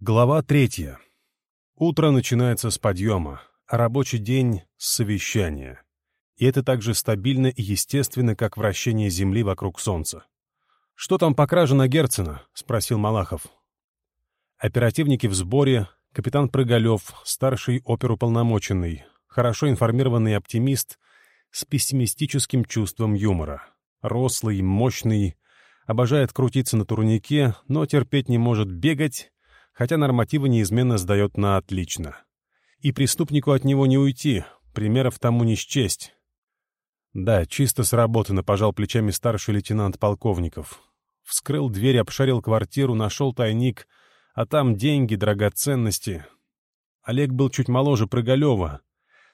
Глава третья. Утро начинается с подъема, а рабочий день — с совещания. И это так же стабильно и естественно, как вращение Земли вокруг Солнца. «Что там по краже на Герцена?» — спросил Малахов. Оперативники в сборе, капитан Прыгалев, старший оперуполномоченный, хорошо информированный оптимист с пессимистическим чувством юмора. Рослый, мощный, обожает крутиться на турнике, но терпеть не может бегать хотя нормативы неизменно сдает на отлично. И преступнику от него не уйти, примеров тому не счесть. «Да, чисто сработано», — пожал плечами старший лейтенант Полковников. Вскрыл дверь, обшарил квартиру, нашел тайник, а там деньги, драгоценности. Олег был чуть моложе Прыгалева,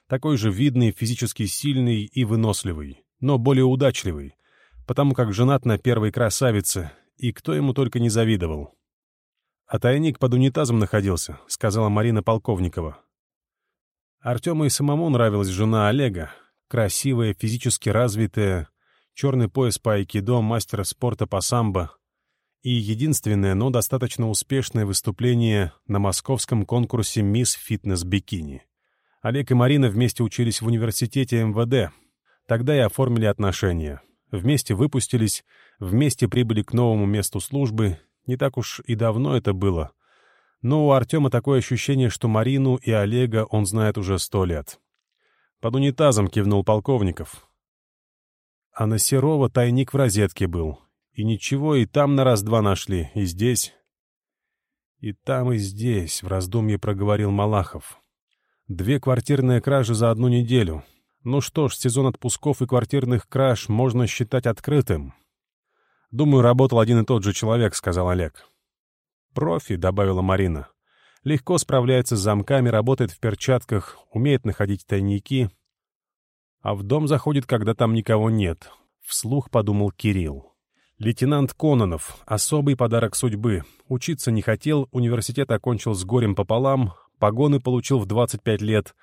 такой же видный, физически сильный и выносливый, но более удачливый, потому как женат на первой красавице, и кто ему только не завидовал. А тайник под унитазом находился, сказала Марина Полковникова. Артему и самому нравилась жена Олега. Красивая, физически развитая, черный пояс по айкидо, мастера спорта по самбо. И единственное, но достаточно успешное выступление на московском конкурсе «Мисс Фитнес-бикини». Олег и Марина вместе учились в университете МВД. Тогда и оформили отношения. Вместе выпустились, вместе прибыли к новому месту службы не так уж и давно это было. Но у Артема такое ощущение, что Марину и Олега он знает уже сто лет. Под унитазом кивнул Полковников. А на Серова тайник в розетке был. И ничего, и там на раз-два нашли, и здесь. И там, и здесь, в раздумье проговорил Малахов. Две квартирные кражи за одну неделю. Ну что ж, сезон отпусков и квартирных краж можно считать открытым. «Думаю, работал один и тот же человек», — сказал Олег. «Профи», — добавила Марина. «Легко справляется с замками, работает в перчатках, умеет находить тайники. А в дом заходит, когда там никого нет», — вслух подумал Кирилл. Лейтенант Кононов. Особый подарок судьбы. Учиться не хотел, университет окончил с горем пополам, погоны получил в 25 лет.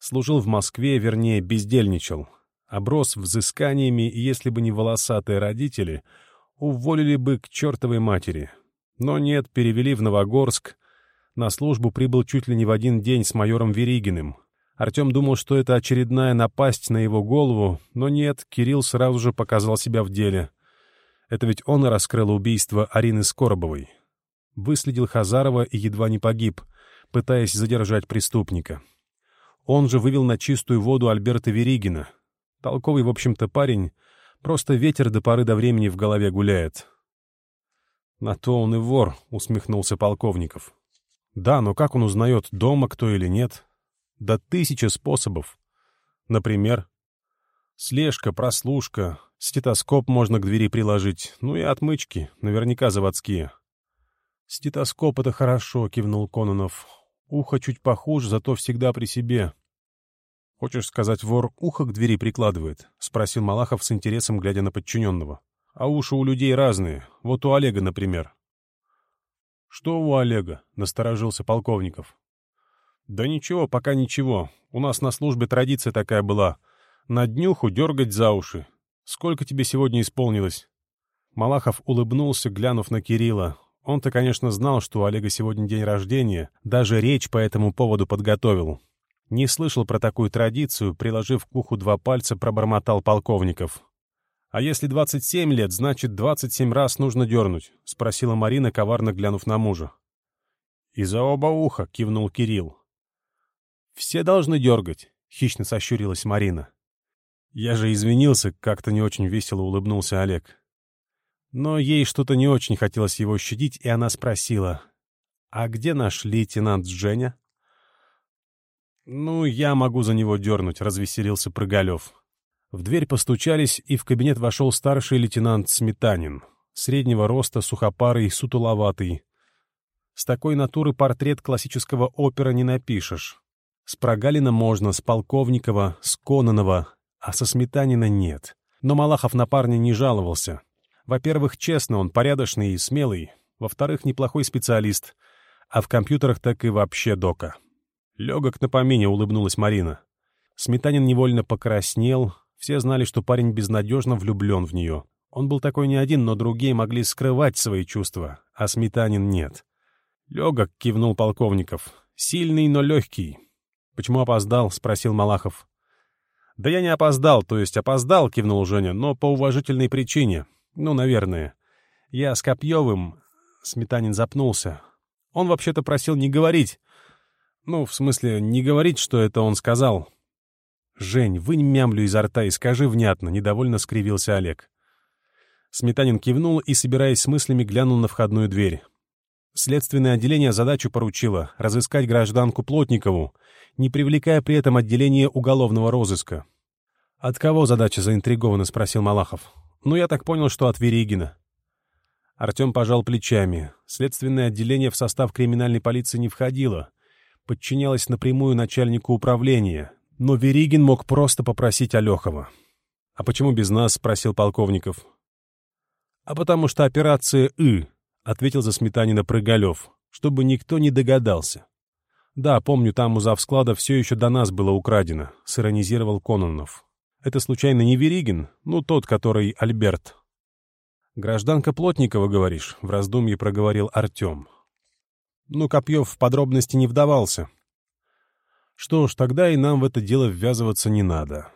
Служил в Москве, вернее, бездельничал. Оброс взысканиями, и если бы не волосатые родители, уволили бы к чертовой матери. Но нет, перевели в Новогорск. На службу прибыл чуть ли не в один день с майором Веригиным. Артем думал, что это очередная напасть на его голову, но нет, Кирилл сразу же показал себя в деле. Это ведь он раскрыл убийство Арины Скоробовой. Выследил Хазарова и едва не погиб, пытаясь задержать преступника. Он же вывел на чистую воду Альберта Веригина. Толковый, в общем-то, парень — Просто ветер до поры до времени в голове гуляет. «На то он и вор», — усмехнулся Полковников. «Да, но как он узнает, дома кто или нет? Да тысяча способов. Например, слежка, прослушка, стетоскоп можно к двери приложить, ну и отмычки, наверняка заводские». «Стетоскоп — это хорошо», — кивнул Кононов. «Ухо чуть похуже, зато всегда при себе. «Хочешь сказать, вор ухо к двери прикладывает?» — спросил Малахов с интересом, глядя на подчиненного. «А уши у людей разные. Вот у Олега, например». «Что у Олега?» — насторожился Полковников. «Да ничего, пока ничего. У нас на службе традиция такая была. На днюху дергать за уши. Сколько тебе сегодня исполнилось?» Малахов улыбнулся, глянув на Кирилла. Он-то, конечно, знал, что у Олега сегодня день рождения, даже речь по этому поводу подготовил. Не слышал про такую традицию, приложив к уху два пальца, пробормотал полковников. «А если 27 лет, значит, 27 раз нужно дернуть», — спросила Марина, коварно глянув на мужа. «И за оба уха», — кивнул Кирилл. «Все должны дергать», — хищно сощурилась Марина. «Я же извинился», — как-то не очень весело улыбнулся Олег. Но ей что-то не очень хотелось его щадить, и она спросила, «А где наш лейтенант Женя?» «Ну, я могу за него дернуть», — развеселился Прыгалев. В дверь постучались, и в кабинет вошел старший лейтенант Сметанин. Среднего роста, сухопарый, сутуловатый. С такой натуры портрет классического опера не напишешь. С Прогалина можно, с Полковникова, с Кононова, а со Сметанина нет. Но Малахов на парня не жаловался. Во-первых, честно, он порядочный и смелый. Во-вторых, неплохой специалист. А в компьютерах так и вообще дока. Легок на помине, улыбнулась Марина. Сметанин невольно покраснел. Все знали, что парень безнадежно влюблен в нее. Он был такой не один, но другие могли скрывать свои чувства, а Сметанин нет. «Легок», — кивнул Полковников. «Сильный, но легкий». «Почему опоздал?» — спросил Малахов. «Да я не опоздал, то есть опоздал», — кивнул Женя, «но по уважительной причине. Ну, наверное. Я с Копьевым...» Сметанин запнулся. «Он вообще-то просил не говорить. Ну, в смысле, не говорить, что это он сказал. «Жень, вынь мямлю изо рта и скажи внятно», — недовольно скривился Олег. Сметанин кивнул и, собираясь с мыслями, глянул на входную дверь. Следственное отделение задачу поручило — разыскать гражданку Плотникову, не привлекая при этом отделение уголовного розыска. «От кого задача заинтригована?» — спросил Малахов. «Ну, я так понял, что от Веригина». Артем пожал плечами. Следственное отделение в состав криминальной полиции не входило подчинялась напрямую начальнику управления, но Веригин мог просто попросить Алехова. «А почему без нас?» — спросил Полковников. «А потому что операция «Ы», — ответил за Сметанина Прыгалев, чтобы никто не догадался. «Да, помню, там у завсклада все еще до нас было украдено», — сиронизировал Кононов. «Это случайно не Веригин? Ну, тот, который Альберт». «Гражданка Плотникова, говоришь?» — в раздумье проговорил Артем но Копьев в подробности не вдавался. Что ж, тогда и нам в это дело ввязываться не надо.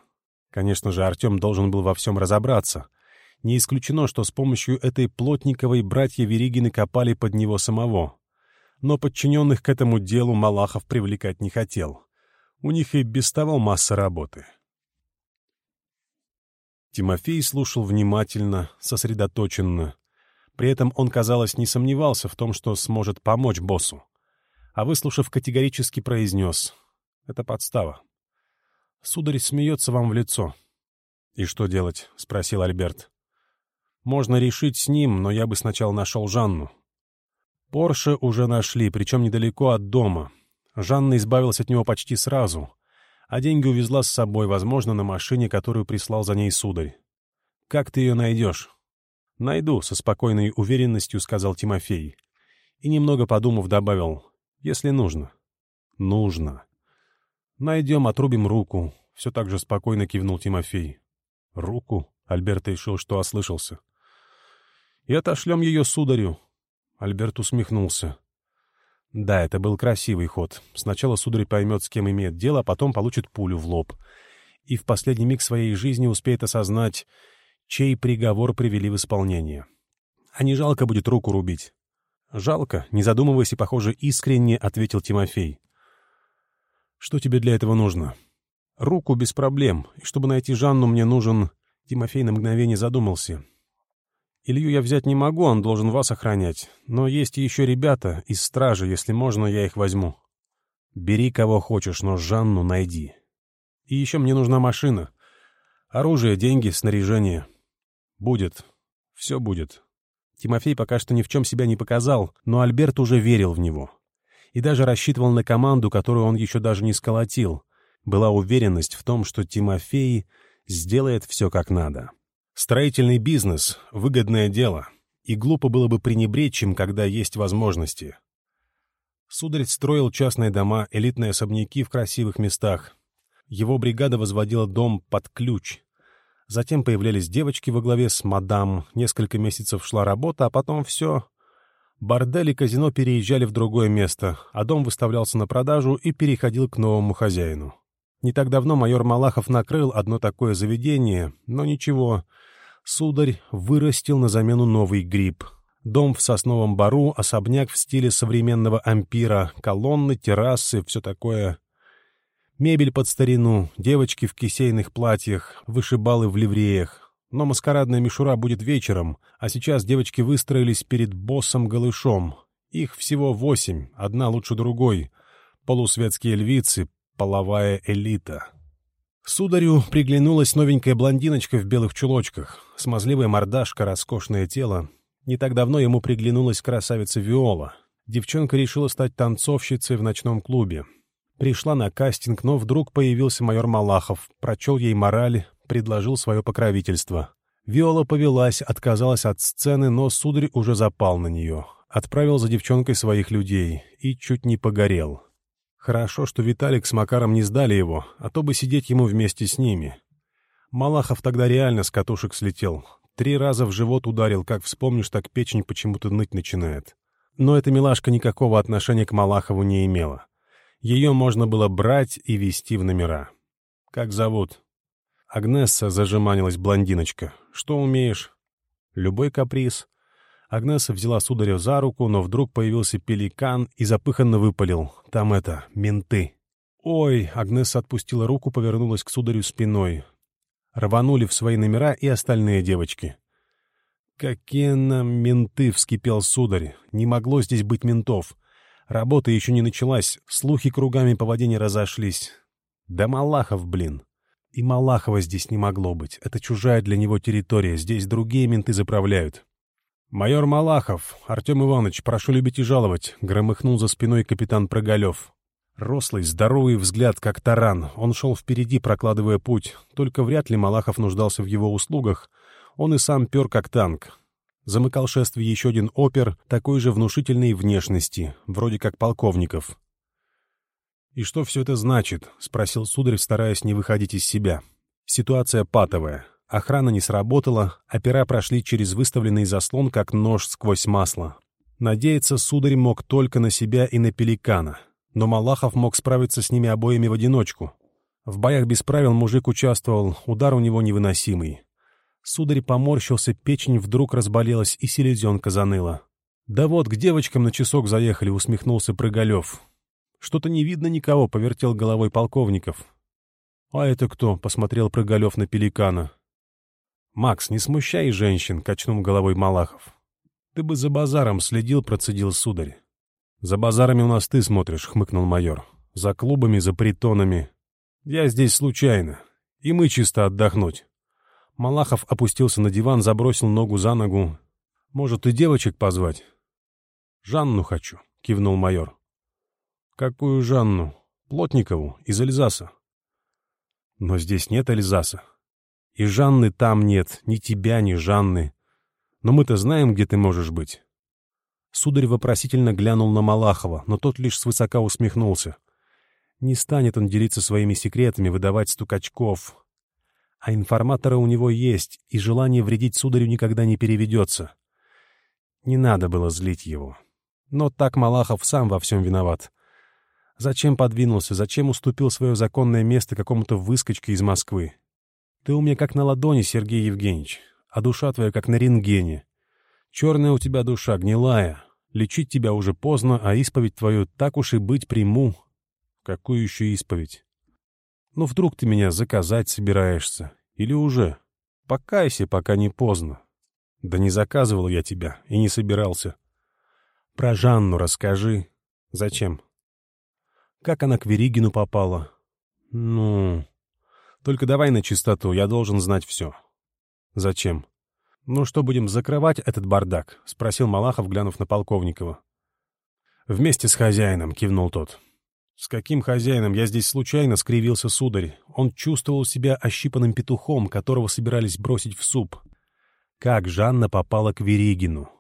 Конечно же, Артем должен был во всем разобраться. Не исключено, что с помощью этой Плотниковой братья Веригины копали под него самого. Но подчиненных к этому делу Малахов привлекать не хотел. У них и без того масса работы. Тимофей слушал внимательно, сосредоточенно. При этом он, казалось, не сомневался в том, что сможет помочь боссу. А выслушав, категорически произнес. «Это подстава». Сударь смеется вам в лицо. «И что делать?» — спросил Альберт. «Можно решить с ним, но я бы сначала нашел Жанну». Порше уже нашли, причем недалеко от дома. Жанна избавилась от него почти сразу, а деньги увезла с собой, возможно, на машине, которую прислал за ней сударь. «Как ты ее найдешь?» «Найду», — со спокойной уверенностью сказал Тимофей. И, немного подумав, добавил, «если нужно». «Нужно». «Найдем, отрубим руку», — все так же спокойно кивнул Тимофей. «Руку?» — Альберт решил, что ослышался. «И отошлем ее сударю». Альберт усмехнулся. Да, это был красивый ход. Сначала сударь поймет, с кем имеет дело, а потом получит пулю в лоб. И в последний миг своей жизни успеет осознать, чей приговор привели в исполнение. А не жалко будет руку рубить. «Жалко», — не задумываясь и, похоже, искренне ответил Тимофей. «Что тебе для этого нужно?» «Руку без проблем, и чтобы найти Жанну, мне нужен...» Тимофей на мгновение задумался. «Илью я взять не могу, он должен вас охранять, но есть еще ребята из стражи, если можно, я их возьму». «Бери кого хочешь, но Жанну найди». «И еще мне нужна машина. Оружие, деньги, снаряжение». «Будет. Все будет». Тимофей пока что ни в чем себя не показал, но Альберт уже верил в него. И даже рассчитывал на команду, которую он еще даже не сколотил. Была уверенность в том, что Тимофей сделает все как надо. Строительный бизнес — выгодное дело, и глупо было бы пренебречь им, когда есть возможности. Сударь строил частные дома, элитные особняки в красивых местах. Его бригада возводила дом под ключ, Затем появлялись девочки во главе с мадам, несколько месяцев шла работа, а потом все. Бордель и казино переезжали в другое место, а дом выставлялся на продажу и переходил к новому хозяину. Не так давно майор Малахов накрыл одно такое заведение, но ничего. Сударь вырастил на замену новый гриб. Дом в сосновом бару, особняк в стиле современного ампира, колонны, террасы, все такое — Мебель под старину, девочки в кисейных платьях, вышибалы в ливреях. Но маскарадная мишура будет вечером, а сейчас девочки выстроились перед боссом-голышом. Их всего восемь, одна лучше другой. Полусветские львицы, половая элита. Сударю приглянулась новенькая блондиночка в белых чулочках, смазливая мордашка, роскошное тело. Не так давно ему приглянулась красавица Виола. Девчонка решила стать танцовщицей в ночном клубе. Пришла на кастинг, но вдруг появился майор Малахов, прочел ей мораль, предложил свое покровительство. Виола повелась, отказалась от сцены, но сударь уже запал на нее. Отправил за девчонкой своих людей и чуть не погорел. Хорошо, что Виталик с Макаром не сдали его, а то бы сидеть ему вместе с ними. Малахов тогда реально с катушек слетел. Три раза в живот ударил, как вспомнишь, так печень почему-то ныть начинает. Но эта милашка никакого отношения к Малахову не имела. Ее можно было брать и вести в номера. «Как зовут?» Агнесса зажиманилась блондиночка. «Что умеешь?» «Любой каприз». Агнесса взяла сударя за руку, но вдруг появился пеликан и запыханно выпалил. «Там это, менты». «Ой!» — Агнесса отпустила руку, повернулась к сударю спиной. Рванули в свои номера и остальные девочки. «Какие нам менты!» — вскипел сударь. «Не могло здесь быть ментов!» Работа еще не началась, слухи кругами по воде не разошлись. Да Малахов, блин. И Малахова здесь не могло быть. Это чужая для него территория, здесь другие менты заправляют. «Майор Малахов, Артем Иванович, прошу любить и жаловать», — громыхнул за спиной капитан Прогалев. Рослый, здоровый взгляд, как таран. Он шел впереди, прокладывая путь. Только вряд ли Малахов нуждался в его услугах. Он и сам пер, как танк. Замыкал шествие еще один опер, такой же внушительной внешности, вроде как полковников. «И что все это значит?» — спросил сударь, стараясь не выходить из себя. «Ситуация патовая. Охрана не сработала, а опера прошли через выставленный заслон, как нож сквозь масло. Надеяться сударь мог только на себя и на пеликана, но Малахов мог справиться с ними обоими в одиночку. В боях без правил мужик участвовал, удар у него невыносимый. Сударь поморщился, печень вдруг разболелась, и селезенка заныла. «Да вот, к девочкам на часок заехали», — усмехнулся Прыгалев. «Что-то не видно никого», — повертел головой полковников. «А это кто?» — посмотрел Прыгалев на пеликана. «Макс, не смущай женщин», — качнул головой Малахов. «Ты бы за базаром следил», — процедил сударь. «За базарами у нас ты смотришь», — хмыкнул майор. «За клубами, за притонами. Я здесь случайно. И мы чисто отдохнуть». Малахов опустился на диван, забросил ногу за ногу. «Может, и девочек позвать?» «Жанну хочу», — кивнул майор. «Какую Жанну? Плотникову, из Эльзаса». «Но здесь нет Эльзаса. И Жанны там нет, ни тебя, ни Жанны. Но мы-то знаем, где ты можешь быть». Сударь вопросительно глянул на Малахова, но тот лишь свысока усмехнулся. Не станет он делиться своими секретами, выдавать стукачков, а информатора у него есть, и желание вредить сударю никогда не переведется. Не надо было злить его. Но так Малахов сам во всем виноват. Зачем подвинулся, зачем уступил свое законное место какому-то выскочке из Москвы? Ты у меня как на ладони, Сергей Евгеньевич, а душа твоя как на рентгене. Черная у тебя душа, гнилая. Лечить тебя уже поздно, а исповедь твою так уж и быть приму. Какую еще исповедь? Но вдруг ты меня заказать собираешься? Или уже? Покайся, пока не поздно. Да не заказывал я тебя и не собирался. Про Жанну расскажи. Зачем? Как она к Веригину попала? Ну... Только давай на чистоту, я должен знать все. Зачем? Ну что, будем закрывать этот бардак? Спросил Малахов, глянув на Полковникова. Вместе с хозяином, кивнул тот. С каким хозяином я здесь случайно скривился сударь. Он чувствовал себя ощипанным петухом, которого собирались бросить в суп. Как Жанна попала к Веригину?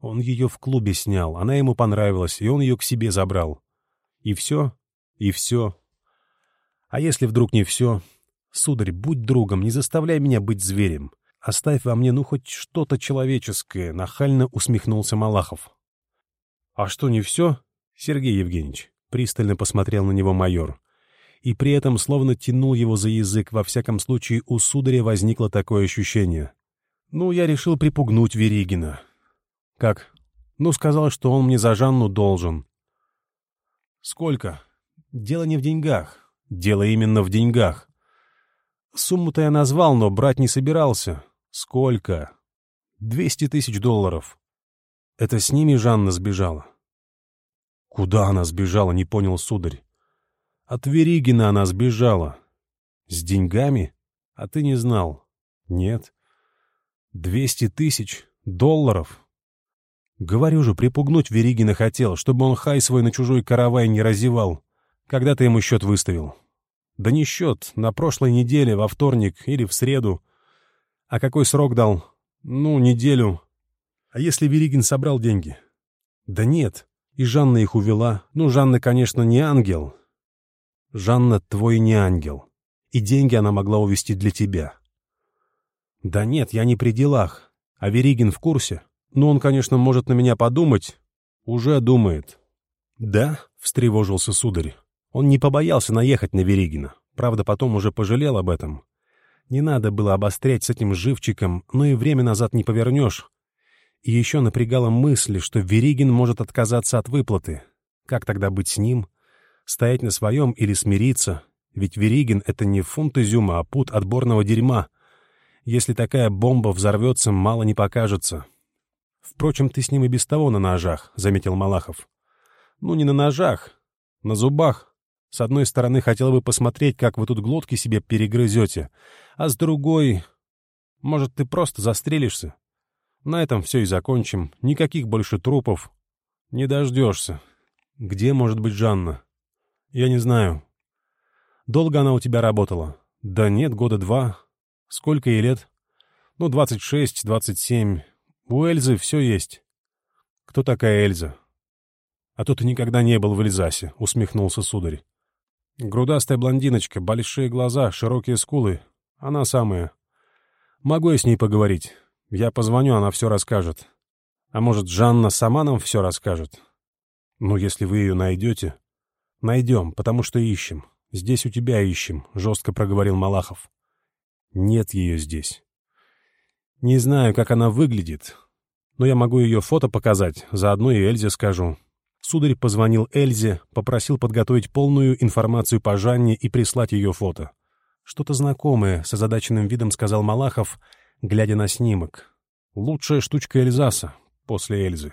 Он ее в клубе снял, она ему понравилась, и он ее к себе забрал. И все, и все. А если вдруг не все? Сударь, будь другом, не заставляй меня быть зверем. Оставь во мне, ну, хоть что-то человеческое, — нахально усмехнулся Малахов. — А что, не все, Сергей Евгеньевич? — пристально посмотрел на него майор. И при этом словно тянул его за язык, во всяком случае у сударя возникло такое ощущение. «Ну, я решил припугнуть Веригина». «Как?» «Ну, сказал, что он мне за Жанну должен». «Сколько?» «Дело не в деньгах. Дело именно в деньгах». «Сумму-то я назвал, но брать не собирался». «Сколько?» «Двести тысяч долларов». «Это с ними Жанна сбежала?» Куда она сбежала, не понял сударь. От Веригина она сбежала. С деньгами? А ты не знал. Нет. Двести тысяч долларов. Говорю же, припугнуть Веригина хотел, чтобы он хай свой на чужой каравай не разевал. Когда ты ему счет выставил? Да не счет, на прошлой неделе, во вторник или в среду. А какой срок дал? Ну, неделю. А если Веригин собрал деньги? Да нет, и Жанна их увела. Ну, Жанна, конечно, не ангел. Жанна твой не ангел. И деньги она могла увести для тебя. Да нет, я не при делах. А Веригин в курсе. Ну, он, конечно, может на меня подумать. Уже думает. Да, встревожился сударь. Он не побоялся наехать на Веригина. Правда, потом уже пожалел об этом. Не надо было обострять с этим живчиком, но и время назад не повернешь. И еще напрягала мысль, что Веригин может отказаться от выплаты. Как тогда быть с ним? Стоять на своем или смириться? Ведь Веригин — это не фунт изюма, а пут отборного дерьма. Если такая бомба взорвется, мало не покажется. «Впрочем, ты с ним и без того на ножах», — заметил Малахов. «Ну, не на ножах, на зубах. С одной стороны, хотел бы посмотреть, как вы тут глотки себе перегрызете, а с другой... Может, ты просто застрелишься?» На этом все и закончим. Никаких больше трупов. Не дождешься. Где может быть Жанна? Я не знаю. Долго она у тебя работала? Да нет, года два. Сколько ей лет? Ну, двадцать шесть, двадцать семь. У Эльзы все есть. Кто такая Эльза? А то ты никогда не был в Эльзасе, усмехнулся сударь. Грудастая блондиночка, большие глаза, широкие скулы. Она самая. Могу я с ней поговорить? Я позвоню, она все расскажет. А может, Жанна сама нам все расскажет? Ну, если вы ее найдете... Найдем, потому что ищем. Здесь у тебя ищем, жестко проговорил Малахов. Нет ее здесь. Не знаю, как она выглядит, но я могу ее фото показать, заодно и Эльзе скажу. Сударь позвонил Эльзе, попросил подготовить полную информацию по Жанне и прислать ее фото. Что-то знакомое, с озадаченным видом сказал Малахов — глядя на снимок. «Лучшая штучка Эльзаса после Эльзы».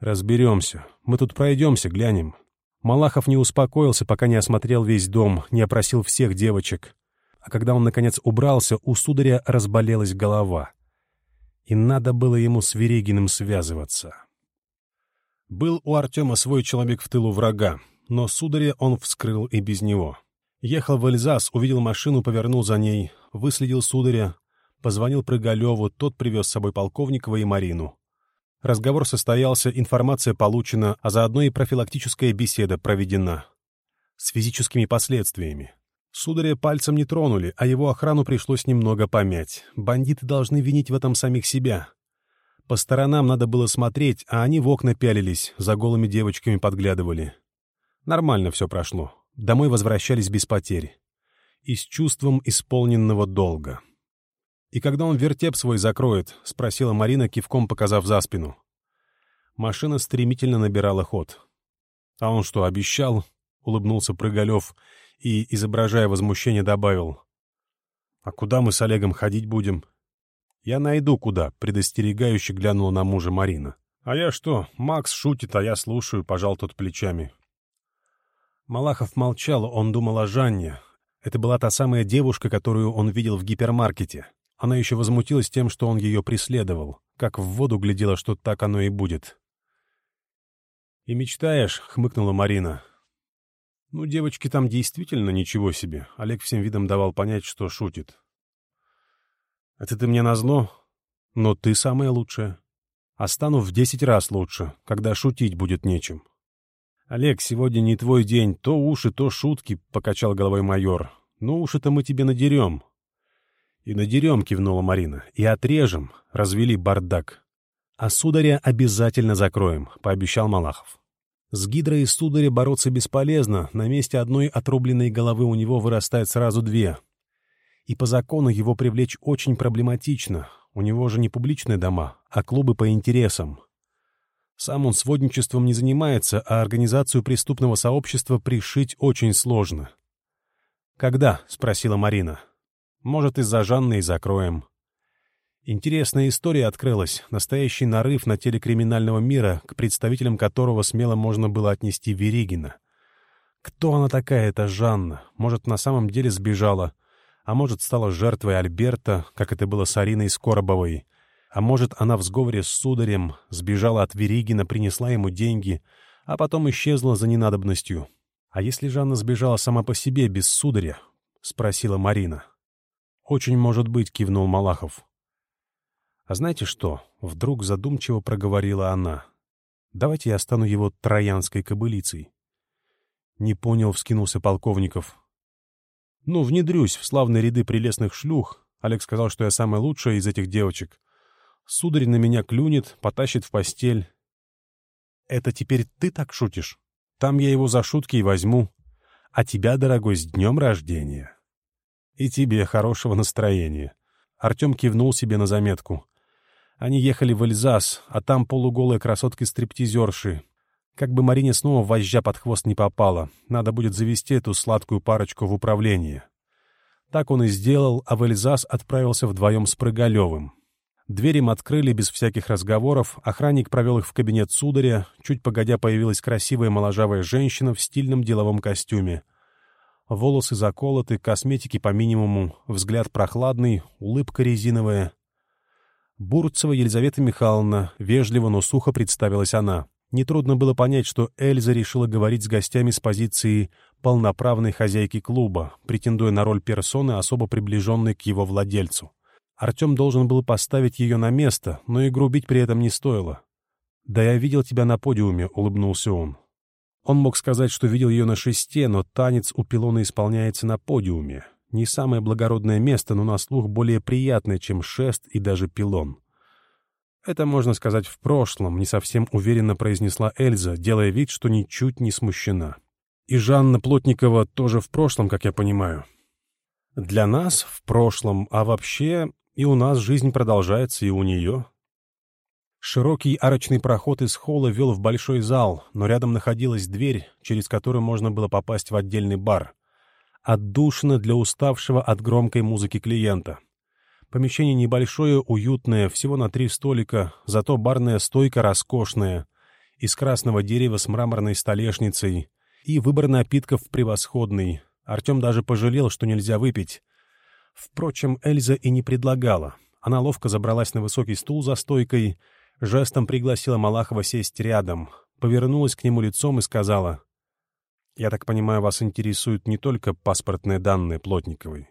«Разберемся. Мы тут пройдемся, глянем». Малахов не успокоился, пока не осмотрел весь дом, не опросил всех девочек. А когда он, наконец, убрался, у сударя разболелась голова. И надо было ему с Верегиным связываться. Был у Артема свой человек в тылу врага, но сударя он вскрыл и без него. Ехал в Эльзас, увидел машину, повернул за ней, выследил сударя, Позвонил Прыгалеву, тот привез с собой Полковникова и Марину. Разговор состоялся, информация получена, а заодно и профилактическая беседа проведена. С физическими последствиями. Сударя пальцем не тронули, а его охрану пришлось немного помять. Бандиты должны винить в этом самих себя. По сторонам надо было смотреть, а они в окна пялились, за голыми девочками подглядывали. Нормально все прошло. Домой возвращались без потерь. И с чувством исполненного долга. «И когда он вертеп свой закроет?» — спросила Марина, кивком показав за спину. Машина стремительно набирала ход. «А он что, обещал?» — улыбнулся Прыгалев и, изображая возмущение, добавил. «А куда мы с Олегом ходить будем?» «Я найду куда», — предостерегающе глянула на мужа Марина. «А я что? Макс шутит, а я слушаю», — пожал тут плечами. Малахов молчал, он думал о Жанне. Это была та самая девушка, которую он видел в гипермаркете. Она еще возмутилась тем, что он ее преследовал, как в воду глядела, что так оно и будет. «И мечтаешь», — хмыкнула Марина. «Ну, девочки там действительно ничего себе», — Олег всем видом давал понять, что шутит. «Это ты мне назло, но ты самая лучшая. А стану в десять раз лучше, когда шутить будет нечем». «Олег, сегодня не твой день, то уши, то шутки», — покачал головой майор. «Ну, уши-то мы тебе надерем, «И надерем», — кивнула Марина, — «и отрежем». Развели бардак. «А сударя обязательно закроем», — пообещал Малахов. С гидрой сударя бороться бесполезно, на месте одной отрубленной головы у него вырастает сразу две. И по закону его привлечь очень проблематично, у него же не публичные дома, а клубы по интересам. Сам он сводничеством не занимается, а организацию преступного сообщества пришить очень сложно. «Когда?» — спросила Марина. Может, из-за Жанны и закроем. Интересная история открылась, настоящий нарыв на теле криминального мира, к представителям которого смело можно было отнести Веригина. Кто она такая, эта Жанна? Может, на самом деле сбежала? А может, стала жертвой Альберта, как это было с Ариной Скоробовой? А может, она в сговоре с сударем сбежала от Веригина, принесла ему деньги, а потом исчезла за ненадобностью? А если Жанна сбежала сама по себе, без сударя? — спросила Марина. «Очень может быть», — кивнул Малахов. «А знаете что?» — вдруг задумчиво проговорила она. «Давайте я стану его троянской кобылицей». Не понял, вскинулся полковников. «Ну, внедрюсь в славные ряды прелестных шлюх. Олег сказал, что я самая лучшая из этих девочек. Сударь на меня клюнет, потащит в постель». «Это теперь ты так шутишь? Там я его за шутки и возьму. А тебя, дорогой, с днем рождения!» И тебе хорошего настроения». Артем кивнул себе на заметку. Они ехали в Эльзас, а там полуголые красотки-стриптизерши. Как бы Марине снова вожжа под хвост не попала, надо будет завести эту сладкую парочку в управление. Так он и сделал, а в Эльзас отправился вдвоем с Прыгалевым. Дверь им открыли без всяких разговоров, охранник провел их в кабинет сударя, чуть погодя появилась красивая моложавая женщина в стильном деловом костюме — Волосы заколоты, косметики по минимуму, взгляд прохладный, улыбка резиновая. Бурцева Елизавета Михайловна, вежливо, но сухо представилась она. Нетрудно было понять, что Эльза решила говорить с гостями с позиции полноправной хозяйки клуба, претендуя на роль персоны, особо приближенной к его владельцу. Артем должен был поставить ее на место, но и грубить при этом не стоило. «Да я видел тебя на подиуме», — улыбнулся он. Он мог сказать, что видел ее на шесте, но танец у пилона исполняется на подиуме. Не самое благородное место, но на слух более приятное, чем шест и даже пилон. Это можно сказать в прошлом, не совсем уверенно произнесла Эльза, делая вид, что ничуть не смущена. И Жанна Плотникова тоже в прошлом, как я понимаю. Для нас в прошлом, а вообще и у нас жизнь продолжается, и у нее. Широкий арочный проход из холла вел в большой зал, но рядом находилась дверь, через которую можно было попасть в отдельный бар. Отдушно для уставшего от громкой музыки клиента. Помещение небольшое, уютное, всего на три столика, зато барная стойка роскошная, из красного дерева с мраморной столешницей. И выбор напитков превосходный. Артем даже пожалел, что нельзя выпить. Впрочем, Эльза и не предлагала. Она ловко забралась на высокий стул за стойкой — жестом пригласила Малахова сесть рядом, повернулась к нему лицом и сказала, «Я так понимаю, вас интересуют не только паспортные данные Плотниковой».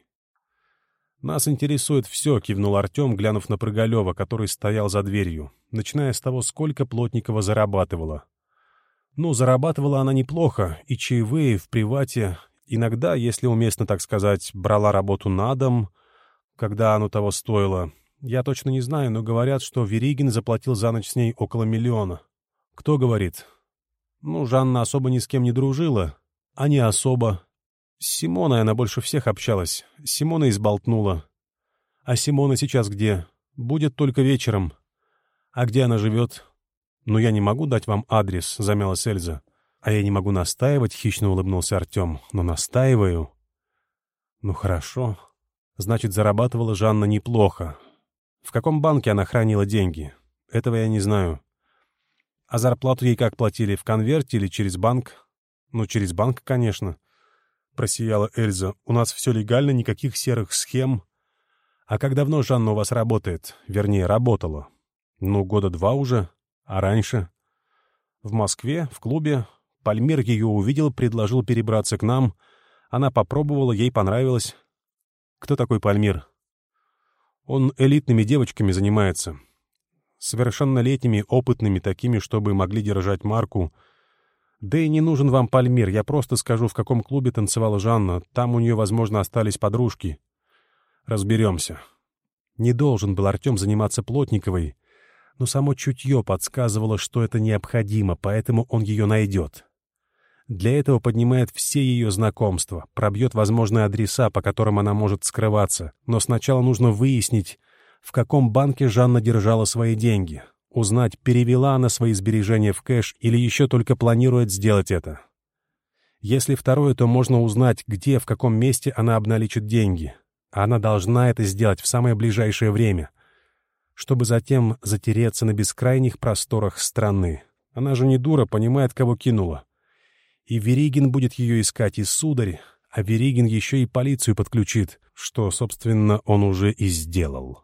«Нас интересует все», — кивнул Артем, глянув на Прыгалева, который стоял за дверью, начиная с того, сколько Плотникова зарабатывала. Ну, зарабатывала она неплохо, и чаевые, в привате. Иногда, если уместно так сказать, брала работу на дом, когда оно того стоило, я точно не знаю, но говорят, что Веригин заплатил за ночь с ней около миллиона. Кто говорит? Ну, Жанна особо ни с кем не дружила. А не особо. С Симоной она больше всех общалась. Симона изболтнула. А Симона сейчас где? Будет только вечером. А где она живет? Ну, я не могу дать вам адрес, замялась Эльза. А я не могу настаивать, хищно улыбнулся Артем. Но настаиваю. Ну, хорошо. Значит, зарабатывала Жанна неплохо. В каком банке она хранила деньги? Этого я не знаю. А зарплату ей как платили? В конверте или через банк? Ну, через банк, конечно. Просияла Эльза. У нас все легально, никаких серых схем. А как давно Жанна у вас работает? Вернее, работала. Ну, года два уже. А раньше? В Москве, в клубе. Пальмир ее увидел, предложил перебраться к нам. Она попробовала, ей понравилось. Кто такой Пальмир? Он элитными девочками занимается. Совершеннолетними, опытными, такими, чтобы могли держать марку. Да и не нужен вам Пальмир, я просто скажу, в каком клубе танцевала Жанна. Там у нее, возможно, остались подружки. Разберемся. Не должен был Артем заниматься Плотниковой, но само чутье подсказывало, что это необходимо, поэтому он ее найдет. Для этого поднимает все ее знакомства, пробьет возможные адреса, по которым она может скрываться. Но сначала нужно выяснить, в каком банке Жанна держала свои деньги. Узнать, перевела она свои сбережения в кэш или еще только планирует сделать это. Если второе, то можно узнать, где, в каком месте она обналичит деньги. Она должна это сделать в самое ближайшее время, чтобы затем затереться на бескрайних просторах страны. Она же не дура, понимает, кого кинула. И Веригин будет ее искать, и сударь, а Веригин еще и полицию подключит, что, собственно, он уже и сделал.